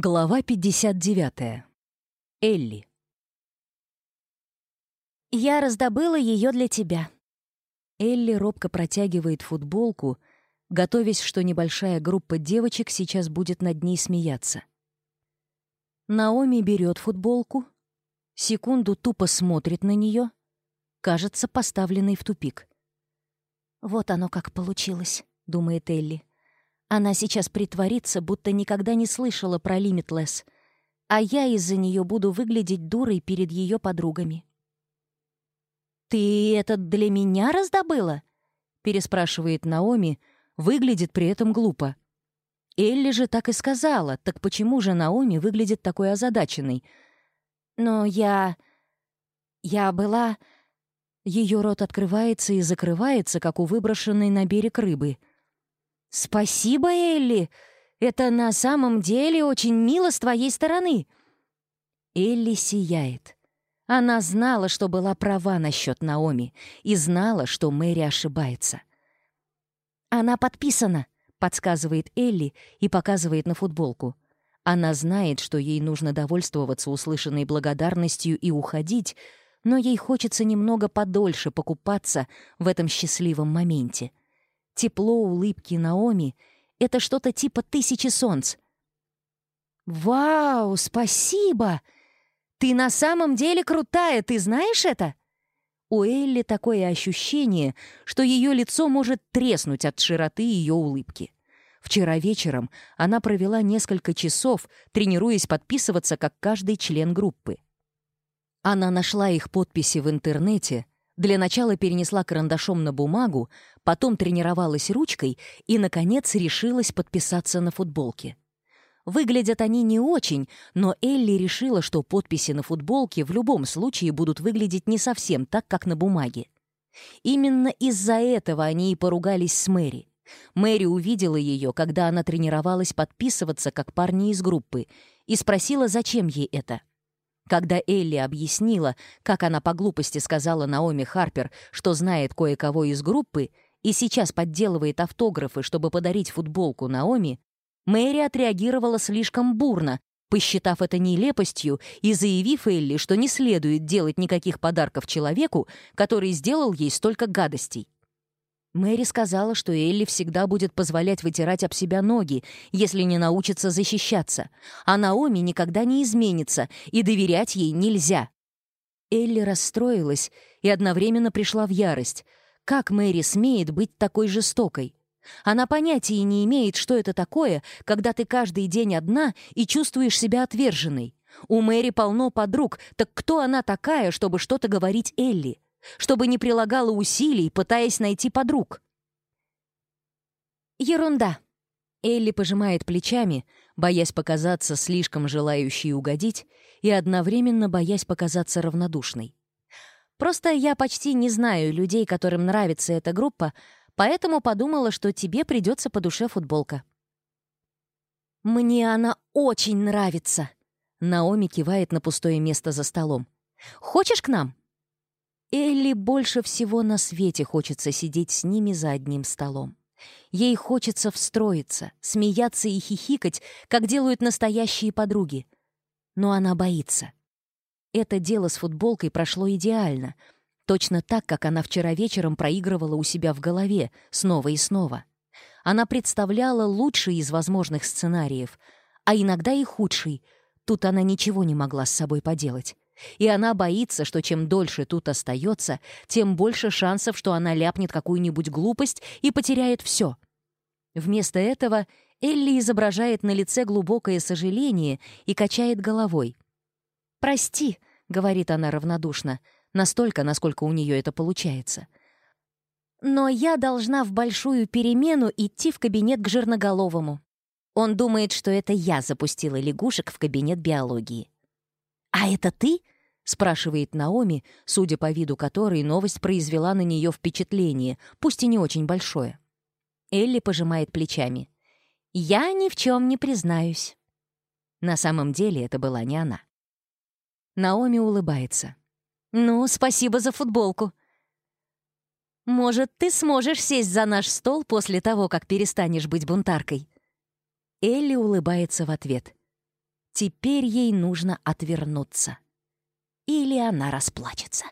Глава 59. Элли. «Я раздобыла ее для тебя». Элли робко протягивает футболку, готовясь, что небольшая группа девочек сейчас будет над ней смеяться. Наоми берет футболку, секунду тупо смотрит на нее, кажется, поставленный в тупик. «Вот оно как получилось», — думает Элли. Она сейчас притворится, будто никогда не слышала про Limitless, а я из-за нее буду выглядеть дурой перед ее подругами. «Ты это для меня раздобыла?» — переспрашивает Наоми, выглядит при этом глупо. Элли же так и сказала, так почему же Наоми выглядит такой озадаченной? «Но я... я была...» Ее рот открывается и закрывается, как у выброшенной на берег рыбы — «Спасибо, Элли! Это на самом деле очень мило с твоей стороны!» Элли сияет. Она знала, что была права насчет Наоми, и знала, что Мэри ошибается. «Она подписана», — подсказывает Элли и показывает на футболку. Она знает, что ей нужно довольствоваться услышанной благодарностью и уходить, но ей хочется немного подольше покупаться в этом счастливом моменте тепло улыбки Наоми — это что-то типа тысячи солнц. «Вау, спасибо! Ты на самом деле крутая, ты знаешь это?» У Элли такое ощущение, что ее лицо может треснуть от широты ее улыбки. Вчера вечером она провела несколько часов, тренируясь подписываться как каждый член группы. Она нашла их подписи в интернете для начала перенесла карандашом на бумагу, потом тренировалась ручкой и, наконец, решилась подписаться на футболке. Выглядят они не очень, но Элли решила, что подписи на футболке в любом случае будут выглядеть не совсем так, как на бумаге. Именно из-за этого они и поругались с Мэри. Мэри увидела ее, когда она тренировалась подписываться, как парни из группы, и спросила, зачем ей это. Когда Элли объяснила, как она по глупости сказала Наоми Харпер, что знает кое-кого из группы, и сейчас подделывает автографы, чтобы подарить футболку Наоми, Мэри отреагировала слишком бурно, посчитав это нелепостью и заявив Элли, что не следует делать никаких подарков человеку, который сделал ей столько гадостей. Мэри сказала, что Элли всегда будет позволять вытирать об себя ноги, если не научится защищаться, а Наоми никогда не изменится, и доверять ей нельзя. Элли расстроилась и одновременно пришла в ярость. Как Мэри смеет быть такой жестокой? Она понятия не имеет, что это такое, когда ты каждый день одна и чувствуешь себя отверженной. У Мэри полно подруг, так кто она такая, чтобы что-то говорить Элли? чтобы не прилагала усилий, пытаясь найти подруг. Ерунда. Элли пожимает плечами, боясь показаться слишком желающей угодить и одновременно боясь показаться равнодушной. Просто я почти не знаю людей, которым нравится эта группа, поэтому подумала, что тебе придется по душе футболка. «Мне она очень нравится!» Наоми кивает на пустое место за столом. «Хочешь к нам?» Элли больше всего на свете хочется сидеть с ними за одним столом. Ей хочется встроиться, смеяться и хихикать, как делают настоящие подруги. Но она боится. Это дело с футболкой прошло идеально, точно так, как она вчера вечером проигрывала у себя в голове снова и снова. Она представляла лучший из возможных сценариев, а иногда и худший. Тут она ничего не могла с собой поделать. И она боится, что чем дольше тут остается, тем больше шансов, что она ляпнет какую-нибудь глупость и потеряет все. Вместо этого Элли изображает на лице глубокое сожаление и качает головой. «Прости», — говорит она равнодушно, настолько, насколько у нее это получается. «Но я должна в большую перемену идти в кабинет к жирноголовому». Он думает, что это я запустила лягушек в кабинет биологии. «А это ты?» — спрашивает Наоми, судя по виду которой новость произвела на нее впечатление, пусть и не очень большое. Элли пожимает плечами. «Я ни в чем не признаюсь». На самом деле это была не она. Наоми улыбается. «Ну, спасибо за футболку». «Может, ты сможешь сесть за наш стол после того, как перестанешь быть бунтаркой?» Элли улыбается в ответ. Теперь ей нужно отвернуться. Или она расплачется.